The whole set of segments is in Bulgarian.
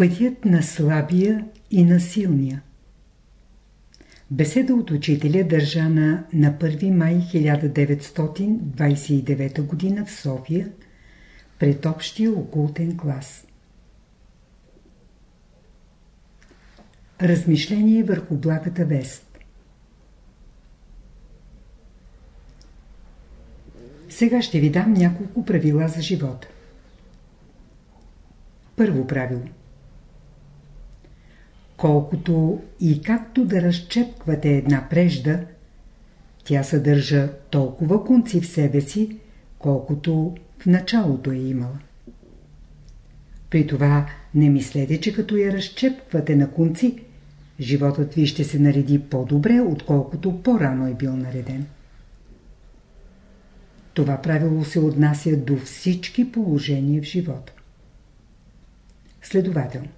Пътят на слабия и на силния Беседа от учителя държана на 1 май 1929 г. в София пред общия окултен клас. Размишление върху благата вест Сега ще ви дам няколко правила за живота. Първо правило – колкото и както да разчепквате една прежда, тя съдържа толкова конци в себе си, колкото в началото е имала. При това не мислете, че като я разчепквате на конци, животът ви ще се нареди по-добре, отколкото по-рано е бил нареден. Това правило се отнася до всички положения в живота. Следователно,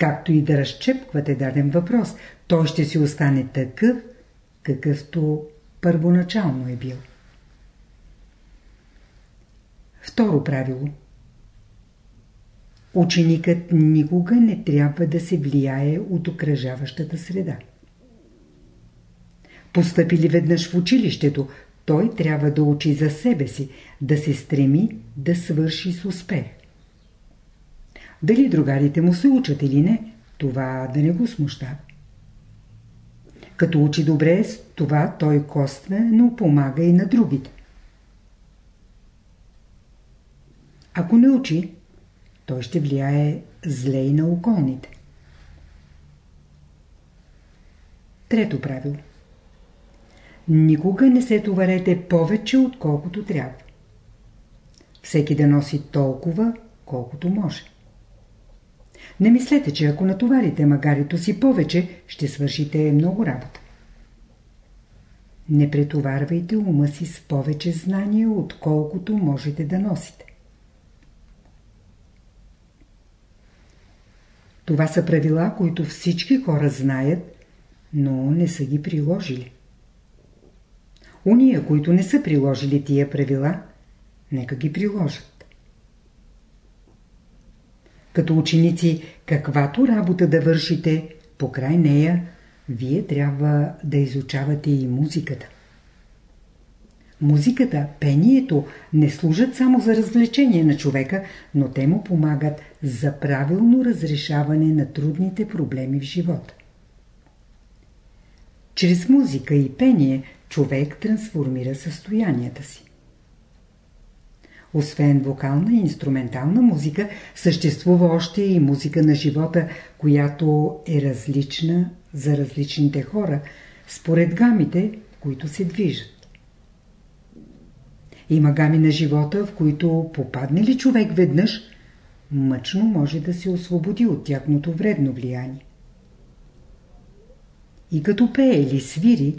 както и да разчепквате даден въпрос, той ще си остане такъв, какъвто първоначално е бил. Второ правило Ученикът никога не трябва да се влияе от окръжаващата среда. Постъпили веднъж в училището, той трябва да учи за себе си, да се стреми да свърши с успех. Дали другарите му се учат или не, това да не го смущава. Като учи добре, с това той но помага и на другите. Ако не учи, той ще влияе зле и на околните. Трето правило. Никога не се товарете повече, отколкото трябва. Всеки да носи толкова, колкото може. Не мислете, че ако натоварите магарито си повече, ще свършите много работа. Не претоварвайте ума си с повече знания, отколкото можете да носите. Това са правила, които всички хора знаят, но не са ги приложили. Уния, които не са приложили тия правила, нека ги приложат. Като ученици, каквато работа да вършите, покрай нея, вие трябва да изучавате и музиката. Музиката, пението не служат само за развлечение на човека, но те му помагат за правилно разрешаване на трудните проблеми в живота. Чрез музика и пение човек трансформира състоянията си. Освен вокална и инструментална музика, съществува още и музика на живота, която е различна за различните хора, според гамите, които се движат. Има гами на живота, в които попадне ли човек веднъж, мъчно може да се освободи от тяхното вредно влияние. И като пее или свири,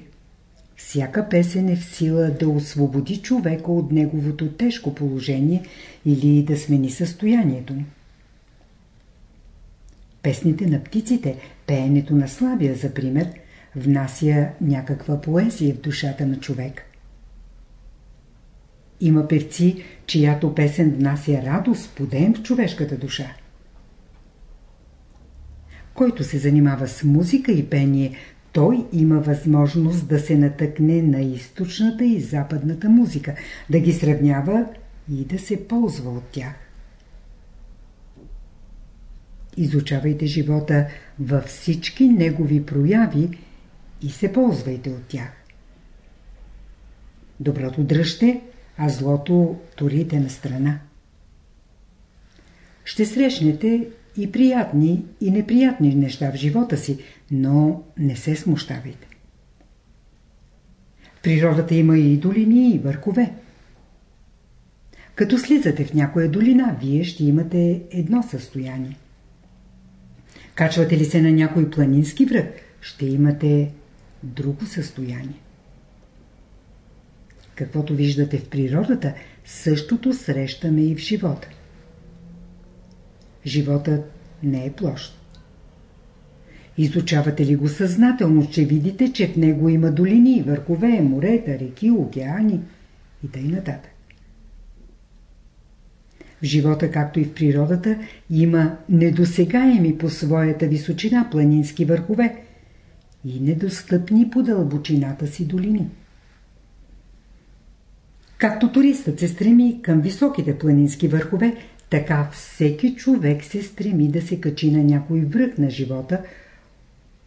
всяка песен е в сила да освободи човека от неговото тежко положение или да смени състоянието му. Песните на птиците, пеенето на слабия, за пример, внася някаква поезия в душата на човек. Има певци, чиято песен внася радост, подем в човешката душа. Който се занимава с музика и пение, той има възможност да се натъкне на източната и западната музика, да ги сравнява и да се ползва от тях. Изучавайте живота във всички негови прояви и се ползвайте от тях. Доброто дръжте, а злото турите на страна. Ще срещнете и приятни и неприятни неща в живота си, но не се смущавайте. В природата има и долини, и върхове. Като слизате в някоя долина, вие ще имате едно състояние. Качвате ли се на някой планински връх, ще имате друго състояние. Каквото виждате в природата, същото срещаме и в живота. Животът не е площ. Изучавате ли го съзнателно, ще видите, че в него има долини, върхове, морета, реки, океани и нататък. В живота, както и в природата, има недосегаеми по своята височина планински върхове и недостъпни по дълбочината си долини. Както туристът се стреми към високите планински върхове, така всеки човек се стреми да се качи на някой връх на живота,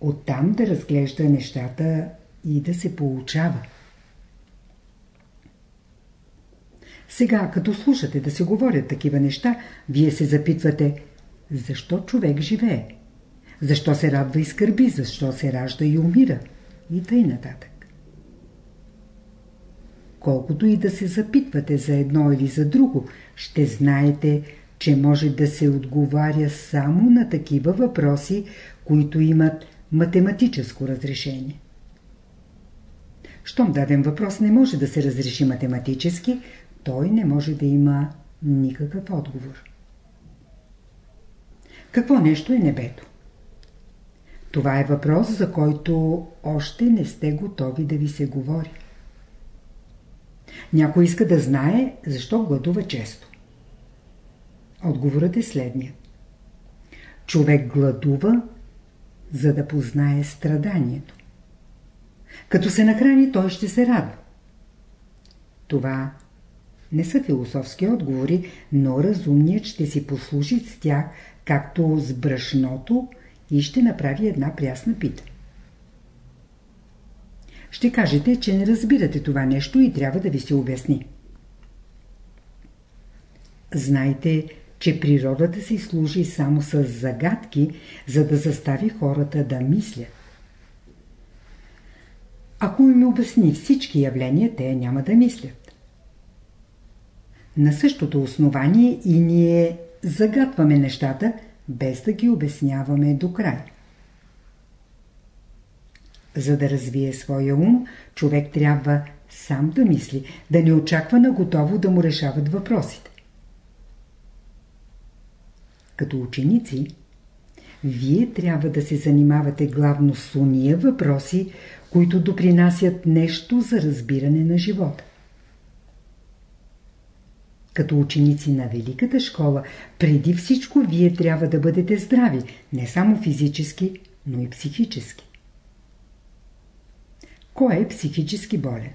оттам да разглежда нещата и да се получава. Сега, като слушате да се говорят такива неща, вие се запитвате, защо човек живее? Защо се радва и скърби? Защо се ражда и умира? И тъй нататък. Колкото и да се запитвате за едно или за друго, ще знаете, че може да се отговаря само на такива въпроси, които имат математическо разрешение. Щом даден въпрос не може да се разреши математически, той не може да има никакъв отговор. Какво нещо е небето? Това е въпрос, за който още не сте готови да ви се говори. Някой иска да знае, защо гладува често. Отговорът е следния. Човек гладува, за да познае страданието. Като се нахрани, той ще се радва. Това не са философски отговори, но разумният ще си послужи с тях, както с брашното и ще направи една прясна пита. Ще кажете, че не разбирате това нещо и трябва да ви се обясни. Знайте, че природата си служи само с загадки, за да застави хората да мислят. Ако им обясни всички явления, те няма да мислят. На същото основание и ние загадваме нещата, без да ги обясняваме до край. За да развие своя ум, човек трябва сам да мисли, да не очаква на готово да му решават въпросите. Като ученици, вие трябва да се занимавате главно с уния въпроси, които допринасят нещо за разбиране на живота. Като ученици на Великата школа, преди всичко вие трябва да бъдете здрави, не само физически, но и психически. Кой е психически болен?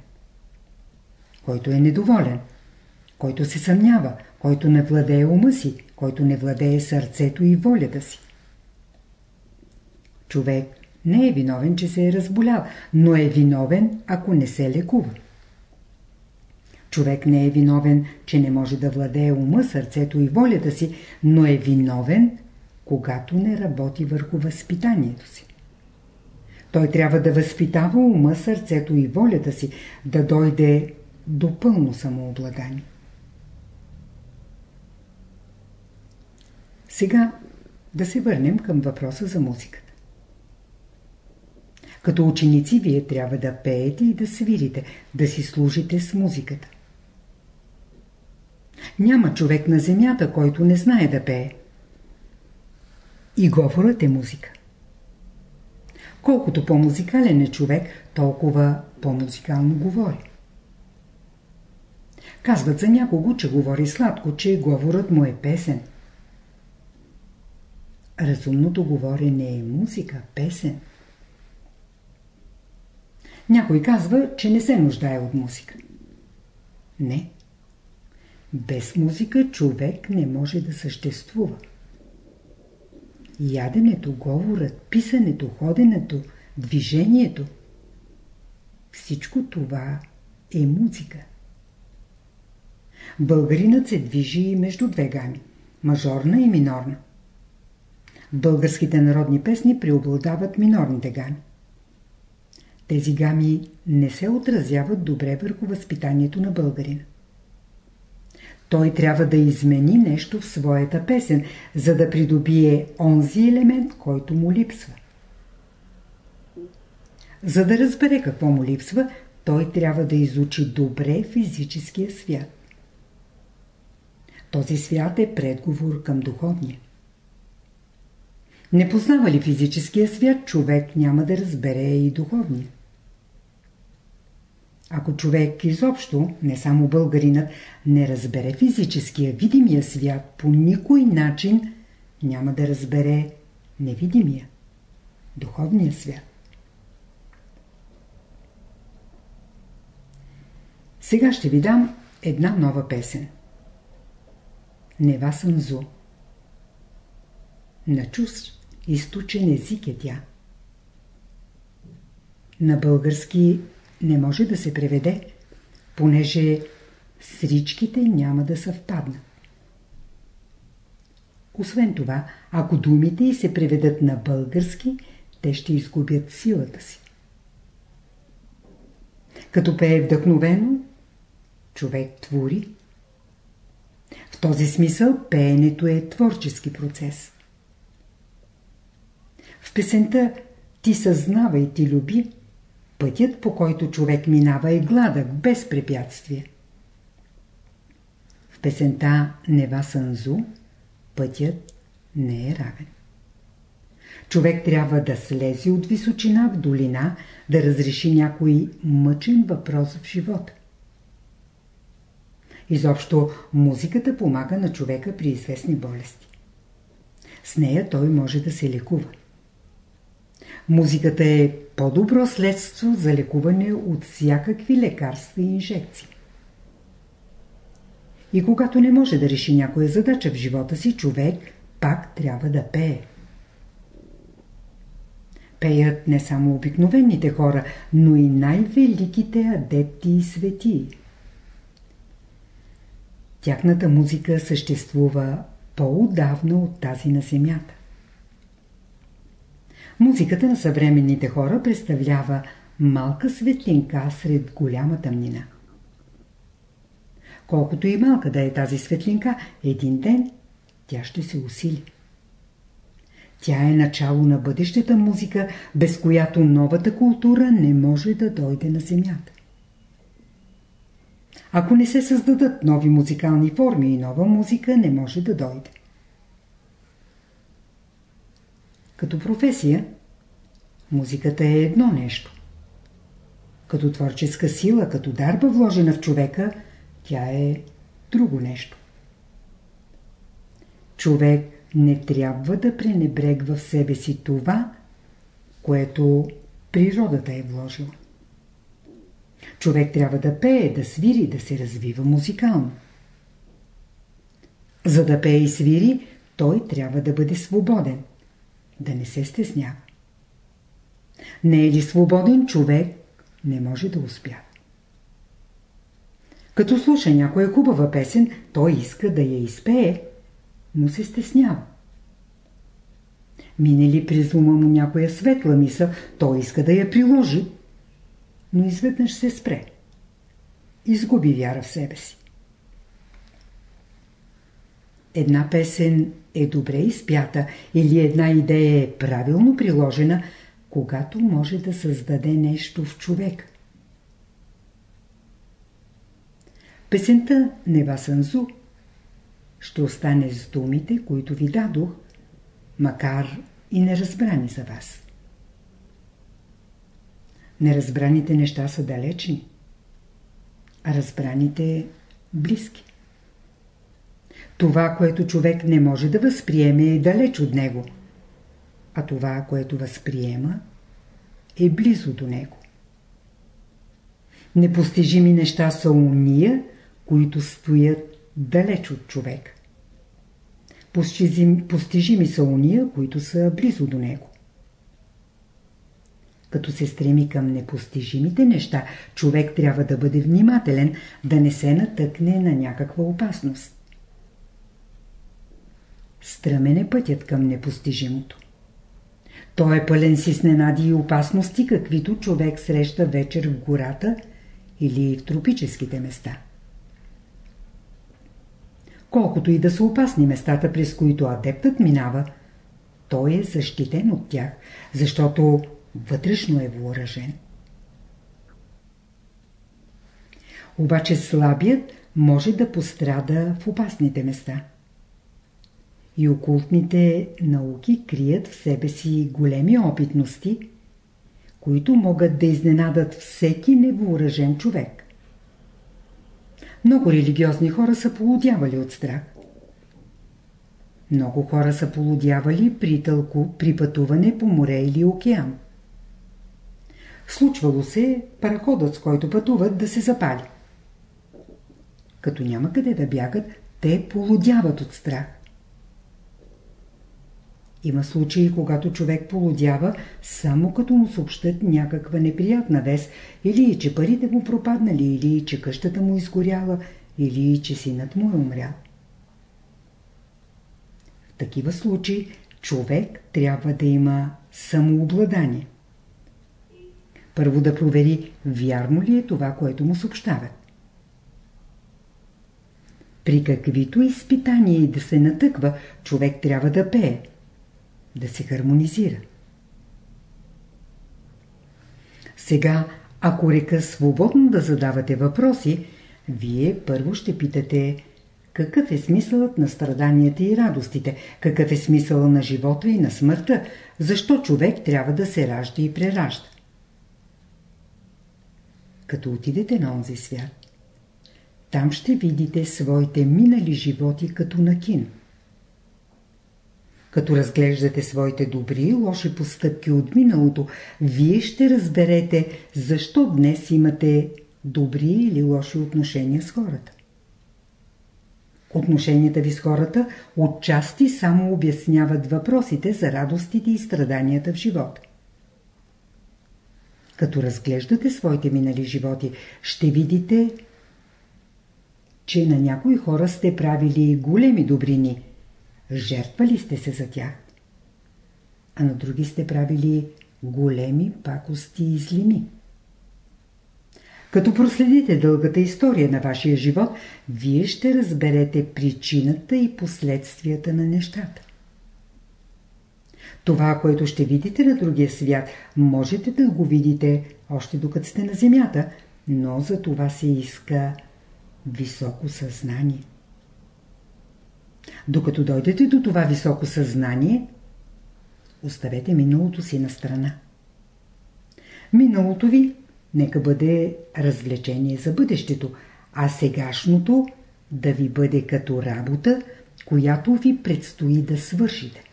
Който е недоволен, който се съмнява, който не владее ума си, който не владее сърцето и волята си. Човек не е виновен, че се е разболял, но е виновен, ако не се лекува. Човек не е виновен, че не може да владее ума, сърцето и волята си, но е виновен, когато не работи върху възпитанието си. Той трябва да възпитава ума, сърцето и волята си, да дойде до пълно самообладание. Сега да се върнем към въпроса за музиката. Като ученици вие трябва да пеете и да свирите, да си служите с музиката. Няма човек на земята, който не знае да пее. И говорът е музика. Колкото по-музикален е човек, толкова по-музикално говори. Казват за някого, че говори сладко, че говорът му е песен. Разумното говорене е музика, песен. Някой казва, че не се нуждае от музика. Не. Без музика човек не може да съществува. Яденето, говорът, писането, ходенето, движението – всичко това е музика. Българинът се движи между две гами – мажорна и минорна. Българските народни песни преобладават минорните гами. Тези гами не се отразяват добре върху възпитанието на българина. Той трябва да измени нещо в своята песен, за да придобие онзи елемент, който му липсва. За да разбере какво му липсва, той трябва да изучи добре физическия свят. Този свят е предговор към духовния. Не познава ли физическия свят, човек няма да разбере и духовния. Ако човек изобщо, не само българинът, не разбере физическия, видимия свят по никой начин, няма да разбере невидимия, духовния свят. Сега ще ви дам една нова песен. Нева Сънзу. На чуст източен език е тя. На български не може да се преведе, понеже сричките няма да съвпаднат. Освен това, ако думите й се преведат на български, те ще изгубят силата си. Като пее вдъхновено, човек твори. В този смисъл пеенето е творчески процес. В песента «Ти съзнавай, ти люби» пътят по който човек минава е гладък, без препятствие. В песента «Нева Сънзу» пътят не е равен. Човек трябва да слезе от височина в долина, да разреши някой мъчен въпрос в живота. Изобщо музиката помага на човека при известни болести. С нея той може да се лекува. Музиката е по-добро следство за лекуване от всякакви лекарства и инжекции. И когато не може да реши някоя задача в живота си, човек пак трябва да пее. Пеят не само обикновените хора, но и най-великите адепти и светии. Тяхната музика съществува по-удавна от тази на земята. Музиката на съвременните хора представлява малка светлинка сред голяма тъмнина. Колкото и малка да е тази светлинка, един ден тя ще се усили. Тя е начало на бъдещата музика, без която новата култура не може да дойде на земята. Ако не се създадат нови музикални форми и нова музика, не може да дойде. Като професия, музиката е едно нещо. Като творческа сила, като дарба вложена в човека, тя е друго нещо. Човек не трябва да пренебрегва в себе си това, което природата е вложила. Човек трябва да пее, да свири, да се развива музикално. За да пее и свири, той трябва да бъде свободен да не се стеснява. Не е ли свободен човек, не може да успява. Като слуша някоя хубава песен, той иска да я изпее, но се стеснява. Мине ли през ума му някоя светла мисъл, той иска да я приложи, но изведнъж се спре. Изгуби вяра в себе си. Една песен е добре изпята или една идея е правилно приложена, когато може да създаде нещо в човек. Песента Нева Санзу ще остане с думите, които ви дадох, макар и неразбрани за вас. Неразбраните неща са далечни, а разбраните близки. Това, което човек не може да възприеме, е далеч от него. А това, което възприема, е близо до него. Непостижими неща са уния, които стоят далеч от човек. Постижими са уния, които са близо до него. Като се стреми към непостижимите неща, човек трябва да бъде внимателен, да не се натъкне на някаква опасност. Стръмен е пътят към непостижимото. Той е пълен с изненади и опасности, каквито човек среща вечер в гората или в тропическите места. Колкото и да са опасни местата, през които адептът минава, той е защитен от тях, защото вътрешно е въоръжен. Обаче слабият може да пострада в опасните места и окултните науки крият в себе си големи опитности, които могат да изненадат всеки невооръжен човек. Много религиозни хора са полудявали от страх. Много хора са полудявали при, тълку, при пътуване по море или океан. Случвало се параходът, с който пътуват, да се запали. Като няма къде да бягат, те полудяват от страх. Има случаи, когато човек полудява, само като му съобщат някаква неприятна вест, или че парите му пропаднали, или че къщата му изгоряла, или че синът му е умрял. В такива случаи човек трябва да има самообладание. Първо да провери, вярно ли е това, което му съобщават. При каквито изпитания и да се натъква, човек трябва да пее, да се хармонизира. Сега, ако река свободно да задавате въпроси, вие първо ще питате какъв е смисълът на страданията и радостите, какъв е смисъл на живота и на смъртта, защо човек трябва да се ражда и преражда. Като отидете на онзи свят, там ще видите своите минали животи като на кино. Като разглеждате своите добри и лоши постъпки от миналото, вие ще разберете защо днес имате добри или лоши отношения с хората. Отношенията ви с хората отчасти само обясняват въпросите за радостите и страданията в живота. Като разглеждате своите минали животи, ще видите, че на някои хора сте правили големи добрини – Жертвали сте се за тях. А на други сте правили големи пакости и злини. Като проследите дългата история на вашия живот, вие ще разберете причината и последствията на нещата. Това, което ще видите на другия свят, можете да го видите още докато сте на земята, но за това се иска високо съзнание. Докато дойдете до това високо съзнание, оставете миналото си на страна. Миналото ви нека бъде развлечение за бъдещето, а сегашното да ви бъде като работа, която ви предстои да свършите.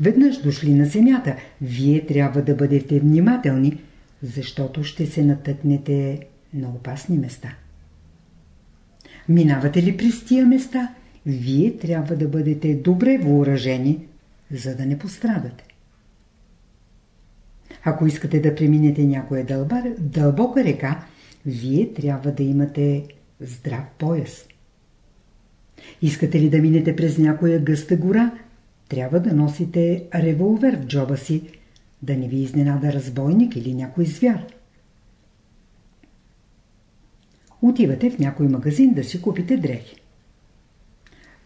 Веднъж дошли на земята, вие трябва да бъдете внимателни, защото ще се натъкнете на опасни места. Минавате ли през тия места, вие трябва да бъдете добре въоръжени, за да не пострадате. Ако искате да преминете някоя дълба, дълбока река, вие трябва да имате здрав пояс. Искате ли да минете през някоя гъста гора, трябва да носите револвер в джоба си, да не ви изненада разбойник или някой звяр. Отивате в някой магазин да си купите дрехи.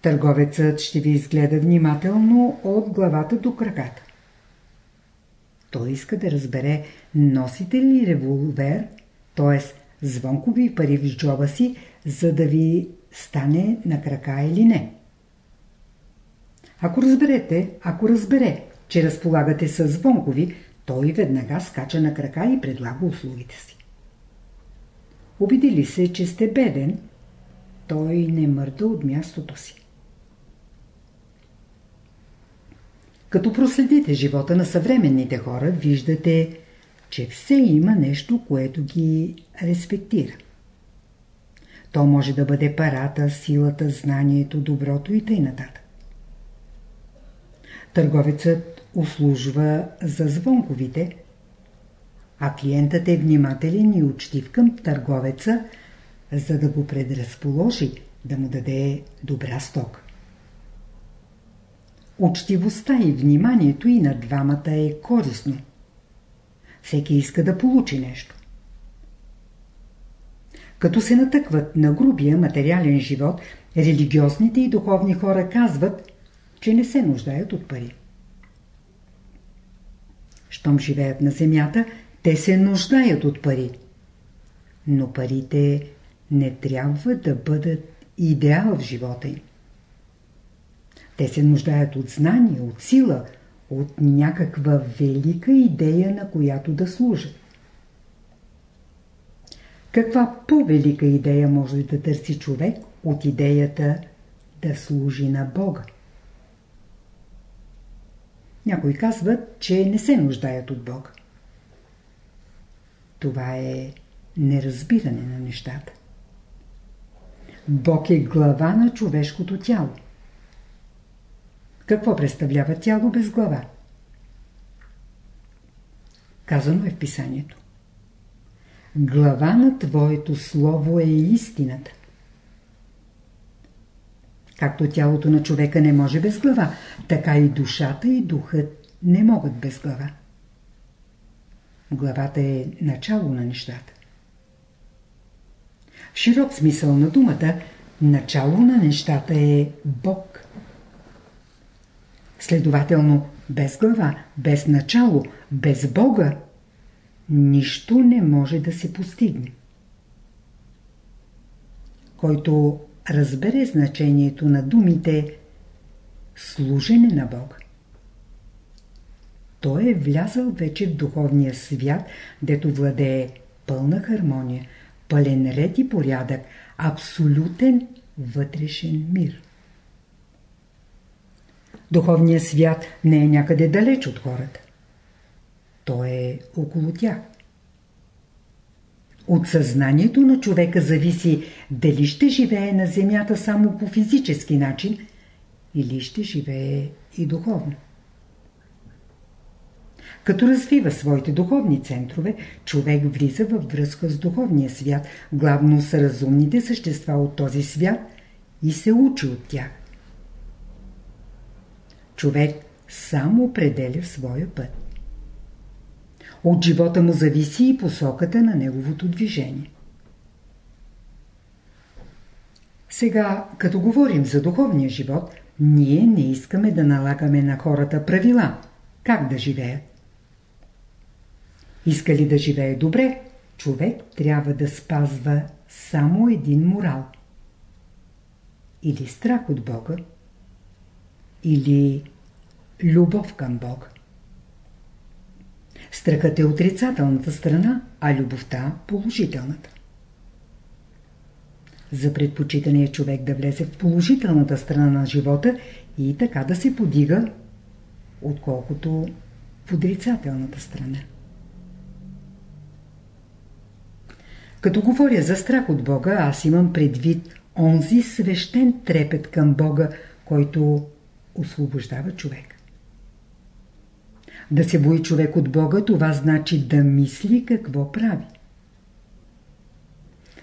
Търговецът ще ви изгледа внимателно от главата до краката. Той иска да разбере, носите ли револвер, т.е. звонкови пари в джоба си, за да ви стане на крака или не. Ако разберете, ако разбере, че разполагате с звонкови, той веднага скача на крака и предлага услугите си. Обидили се, че сте беден, той не мърда от мястото си. Като проследите живота на съвременните хора, виждате, че все има нещо, което ги респектира. То може да бъде парата, силата, знанието, доброто и т.н. Търговецът услужва за звонковите, а клиентът е внимателен и учтив към търговеца, за да го предразположи, да му даде добра стока. Учтивостта и вниманието и на двамата е корисно. Всеки иска да получи нещо. Като се натъкват на грубия материален живот, религиозните и духовни хора казват, че не се нуждаят от пари. Щом живеят на земята, те се нуждаят от пари. Но парите не трябва да бъдат идеал в живота им. Те се нуждаят от знание, от сила, от някаква велика идея, на която да служат. Каква по-велика идея може да търси човек от идеята да служи на Бога? Някои казват, че не се нуждаят от Бога. Това е неразбиране на нещата. Бог е глава на човешкото тяло. Какво представлява тяло без глава? Казано е в писанието. Глава на Твоето Слово е истината. Както тялото на човека не може без глава, така и душата и духът не могат без глава. Главата е начало на нещата. В широк смисъл на думата, начало на нещата е Бог. Следователно, без глава, без начало, без Бога, нищо не може да се постигне. Който разбере значението на думите служене на Бога. Той е влязъл вече в духовния свят, дето владее пълна хармония, пълен ред и порядък, абсолютен вътрешен мир. Духовният свят не е някъде далеч от хората. Той е около тях. От съзнанието на човека зависи дали ще живее на земята само по физически начин или ще живее и духовно. Като развива своите духовни центрове, човек влиза във връзка с духовния свят, главно с разумните същества от този свят и се учи от тях. Човек само определя своя път. От живота му зависи и посоката на неговото движение. Сега, като говорим за духовния живот, ние не искаме да налагаме на хората правила, как да живеят. Иска ли да живее добре, човек трябва да спазва само един морал. Или страх от Бога, или любов към Бога. Страхът е отрицателната страна, а любовта – положителната. За предпочитане е човек да влезе в положителната страна на живота и така да се подига, отколкото в отрицателната страна. Като говоря за страх от Бога, аз имам предвид онзи свещен трепет към Бога, който освобождава човек. Да се бои човек от Бога, това значи да мисли какво прави.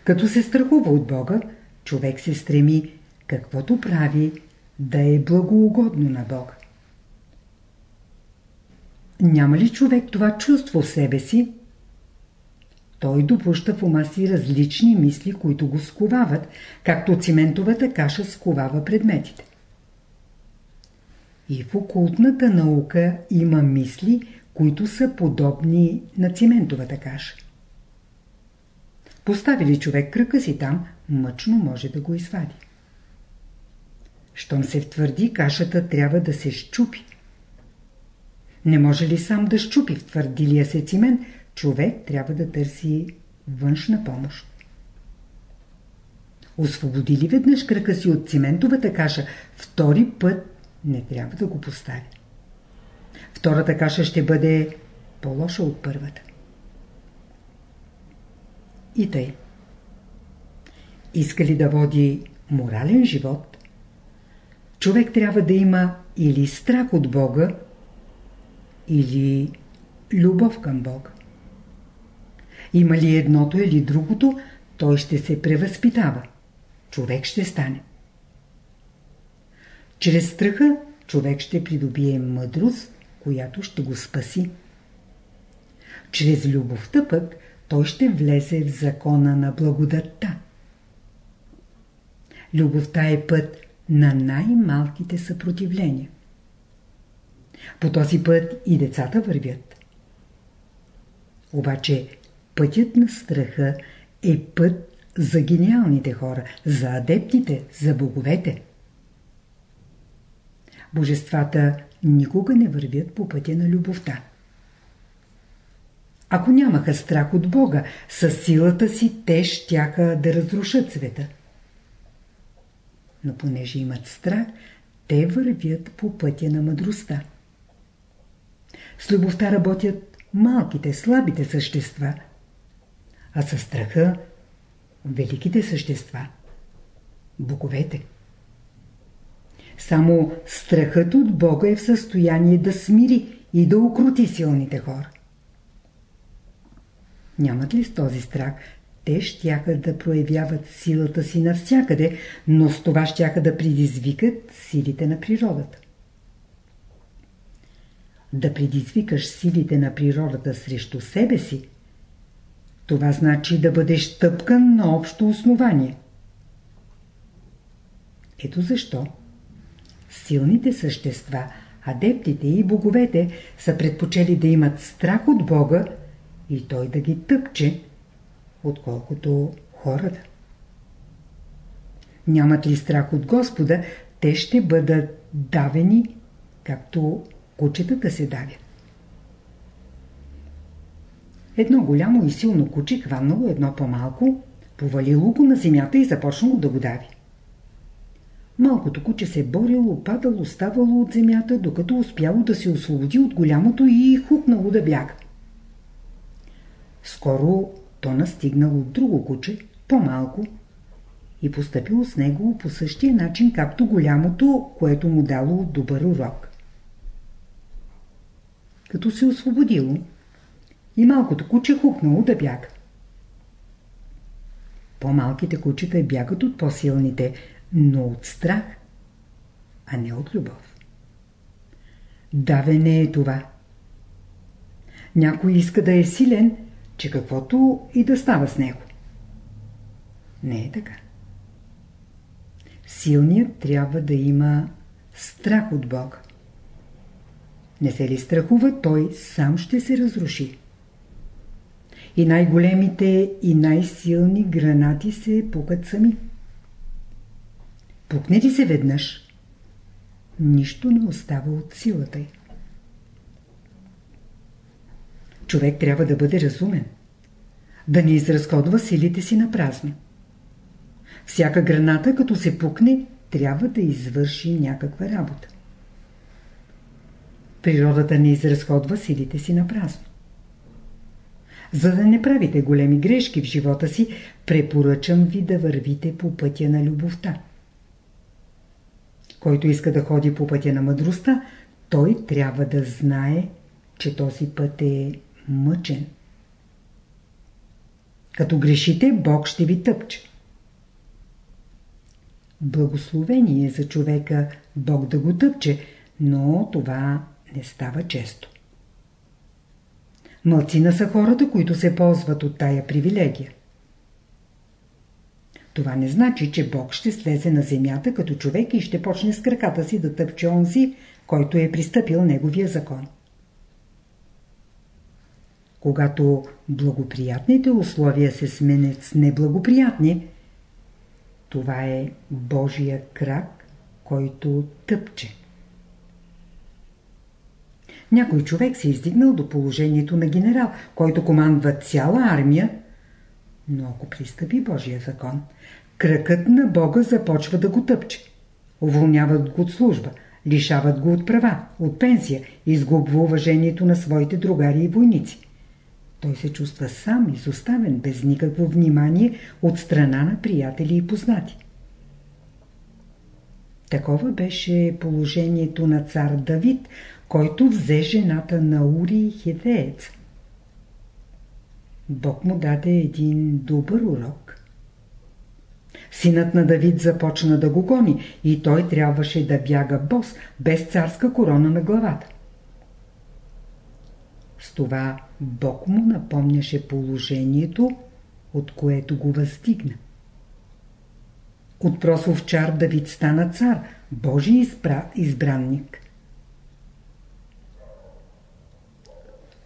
Като се страхува от Бога, човек се стреми каквото прави да е благоугодно на Бога. Няма ли човек това чувство в себе си? Той допуща в ума си различни мисли, които го сковават, както циментовата каша сковава предметите. И в окултната наука има мисли, които са подобни на циментовата каша. Постави ли човек кръка си там, мъчно може да го извади. Щом се втвърди, кашата трябва да се щупи. Не може ли сам да щупи в твърдилия се цимент, човек трябва да търси външна помощ. Освободи ли веднъж кръка си от циментовата каша, втори път не трябва да го постави. Втората каша ще бъде по-лоша от първата. И тъй. Иска ли да води морален живот, човек трябва да има или страх от Бога, или любов към Бога. Има ли едното или другото, той ще се превъзпитава. Човек ще стане. Чрез страха човек ще придобие мъдрост, която ще го спаси. Чрез любовта пък той ще влезе в закона на благодатта. Любовта е път на най-малките съпротивления. По този път и децата вървят. Обаче пътят на страха е път за гениалните хора, за адептите, за боговете. Божествата никога не вървят по пътя на любовта. Ако нямаха страх от Бога, с силата си те щяха да разрушат света. Но понеже имат страх, те вървят по пътя на мъдростта. С любовта работят малките, слабите същества, а със страха великите същества, боговете. Само страхът от Бога е в състояние да смири и да укрути силните хора. Нямат ли с този страх? Те щяха да проявяват силата си навсякъде, но с това щяха да предизвикат силите на природата. Да предизвикаш силите на природата срещу себе си, това значи да бъдеш тъпкан на общо основание. Ето защо силните същества, адептите и боговете са предпочели да имат страх от Бога и той да ги тъпче, отколкото хората. Нямат ли страх от Господа, те ще бъдат давени, както кучетата се давят. Едно голямо и силно куче хванало едно по-малко, повалило го на земята и започнало да го дави. Малкото куче се борило, падало, ставало от земята, докато успяло да се освободи от голямото и хукнало да бяга. Скоро то настигнало друго куче, по-малко, и поступило с него по същия начин, както голямото, което му дало добър урок. Като се освободило, и малкото куче хукнало да бяга. По-малките кучета бягат от по-силните, но от страх, а не от любов. Давене е това. Някой иска да е силен, че каквото и да става с него. Не е така. Силният трябва да има страх от Бога. Не се ли страхува, той сам ще се разруши. И най-големите и най-силни гранати се пукат сами. Пукне ли се веднъж, нищо не остава от силата й. Човек трябва да бъде разумен. Да не изразходва силите си на празно. Всяка граната, като се пукне, трябва да извърши някаква работа. Природата не изразходва силите си на празно. За да не правите големи грешки в живота си, препоръчам ви да вървите по пътя на любовта. Който иска да ходи по пътя на мъдростта, той трябва да знае, че този път е мъчен. Като грешите, Бог ще ви тъпче. Благословение за човека Бог да го тъпче, но това не става често. Малцина са хората, които се ползват от тая привилегия. Това не значи, че Бог ще слезе на земята като човек и ще почне с краката си да тъпче онзи, който е пристъпил неговия закон. Когато благоприятните условия се сменят с неблагоприятни, това е Божия крак, който тъпче. Някой човек се е издигнал до положението на генерал, който командва цяла армия, но ако пристъпи Божия закон, кръкът на Бога започва да го тъпче. Уволняват го от служба, лишават го от права, от пенсия, изгубва уважението на своите другари и войници. Той се чувства сам, изоставен, без никакво внимание от страна на приятели и познати. Такова беше положението на цар Давид, който взе жената на Ури Хетеец. Бог му даде един добър урок. Синът на Давид започна да го гони и той трябваше да бяга бос, без царска корона на главата. С това Бог му напомняше положението, от което го въздигна. От просовчар Давид стана цар, Божий избра... избранник.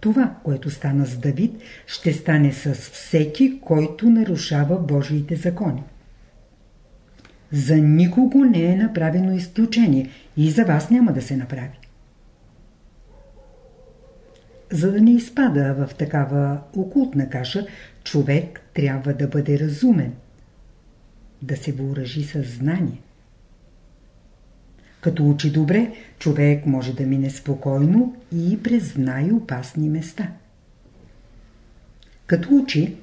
Това, което стана с Давид, ще стане с всеки, който нарушава Божиите закони. За никого не е направено изключение и за вас няма да се направи. За да не изпада в такава окултна каша, човек трябва да бъде разумен, да се въоръжи със знание. Като учи добре, човек може да мине спокойно и през най-опасни места. Като учи,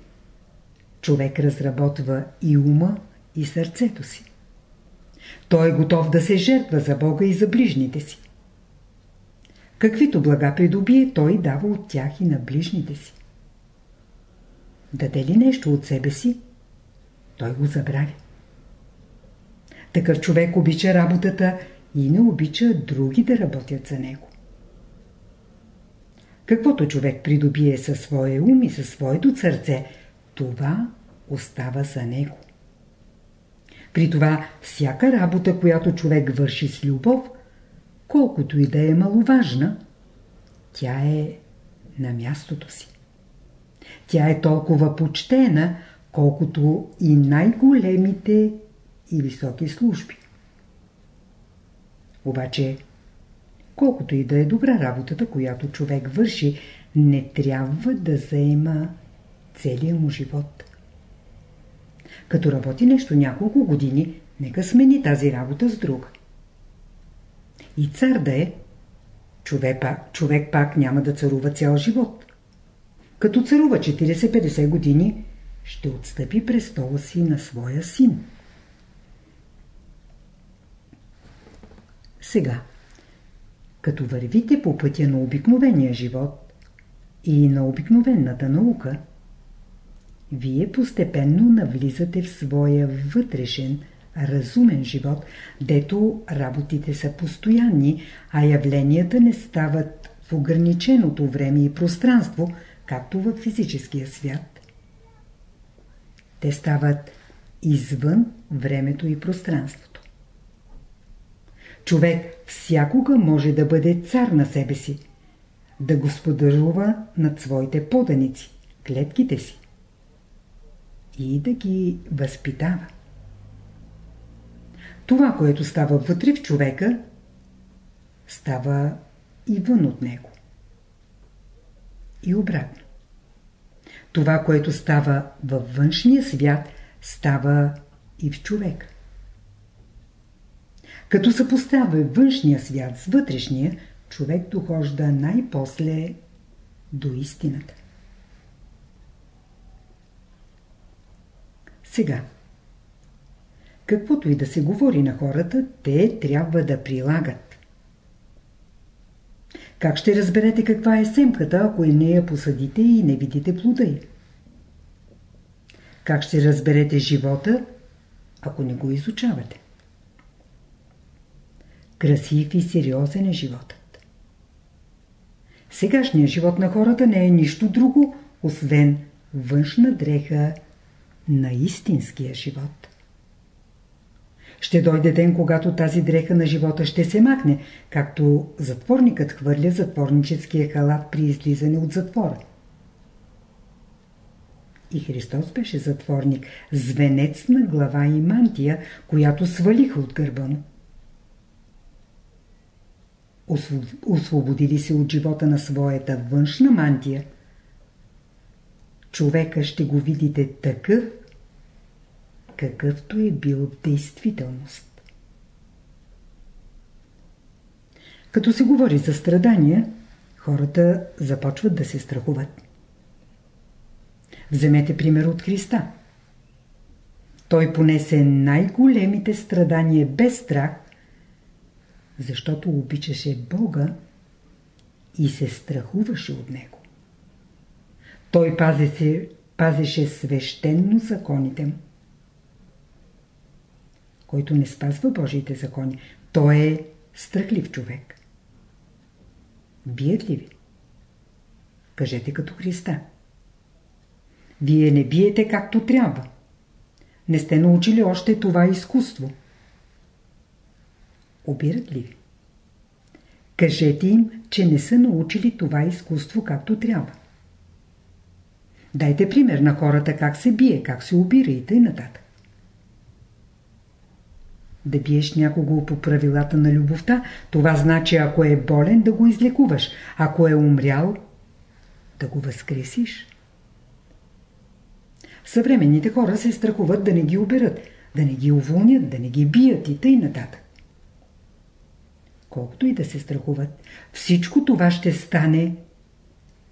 човек разработва и ума, и сърцето си. Той е готов да се жертва за Бога и за ближните си. Каквито блага придобие, той дава от тях и на ближните си. Даде ли нещо от себе си, той го забравя. Такъв човек обича работата и не обича други да работят за него. Каквото човек придобие със своя ум и със своето сърце, това остава за него. При това всяка работа, която човек върши с любов, колкото и да е маловажна, тя е на мястото си. Тя е толкова почтена, колкото и най-големите и високи служби. Обаче, колкото и да е добра работата, която човек върши, не трябва да заема целия му живот. Като работи нещо няколко години, нека смени тази работа с друга. И цар да е, човек пак, човек пак няма да царува цял живот. Като царува 40-50 години, ще отстъпи престола си на своя син. Сега, като вървите по пътя на обикновения живот и на обикновената наука, вие постепенно навлизате в своя вътрешен, разумен живот, дето работите са постоянни, а явленията не стават в ограниченото време и пространство, както в физическия свят. Те стават извън времето и пространството. Човек всякога може да бъде цар на себе си, да господарува над своите поданици, клетките си и да ги възпитава. Това, което става вътре в човека, става и вън от него. И обратно. Това, което става във външния свят, става и в човека. Като съпоставя външния свят с вътрешния, човек дохожда най-после до истината. Сега, каквото и да се говори на хората, те трябва да прилагат. Как ще разберете каква е семката, ако и не я посадите и не видите плода й? Как ще разберете живота, ако не го изучавате? Красив и сериозен е животът. Сегашният живот на хората не е нищо друго, освен външна дреха на истинския живот. Ще дойде ден, когато тази дреха на живота ще се махне, както затворникът хвърля затворническия халат при излизане от затвора. И Христос беше затворник, звенец на глава и мантия, която свалиха от гърба му. Освободили се от живота на своята външна мантия, човека ще го видите такъв, какъвто е бил в действителност. Като се говори за страдания, хората започват да се страхуват. Вземете пример от Христа. Той понесе най-големите страдания без страх, защото обичаше Бога и се страхуваше от Него. Той пазеше, пазеше свещенно законите му който не спазва Божиите закони. Той е страхлив човек. Бият ли ви? Кажете като Христа. Вие не биете както трябва. Не сте научили още това изкуство. Обират ли ви? Кажете им, че не са научили това изкуство както трябва. Дайте пример на хората как се бие, как се обира и т.н. да биеш някого по правилата на любовта, това значи ако е болен да го излекуваш, ако е умрял да го възкресиш. Съвременните хора се страхуват да не ги оберат, да не ги уволнят, да не ги бият и тъй нататък. Колкото и да се страхуват, всичко това ще стане,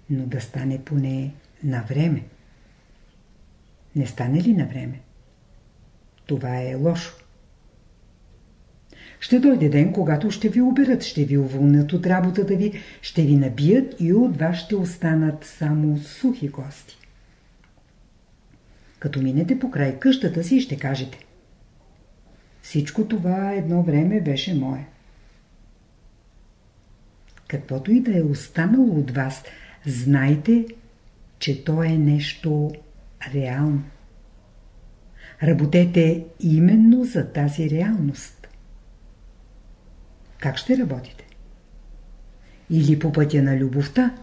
но да стане поне на време. Не стане ли на време? Това е лошо. Ще дойде ден, когато ще ви оберат, ще ви уволнят от работата ви, ще ви набият и от вас ще останат само сухи гости. Като минете по край къщата си, ще кажете Всичко това едно време беше мое. Каквото и да е останало от вас, знайте, че то е нещо реално. Работете именно за тази реалност. Как ще работите? Или по пътя на любовта,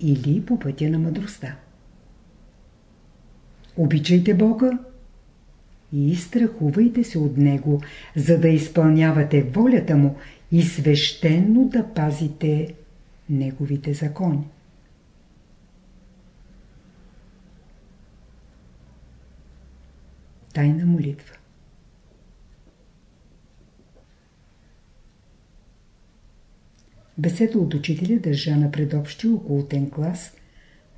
или по пътя на мъдростта. Обичайте Бога и страхувайте се от Него, за да изпълнявате волята Му и свещенно да пазите Неговите закони. Тайна молитва Беседа от учителя държа на предобщи околотен клас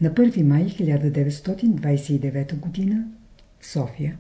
на 1 май 1929 г. в София.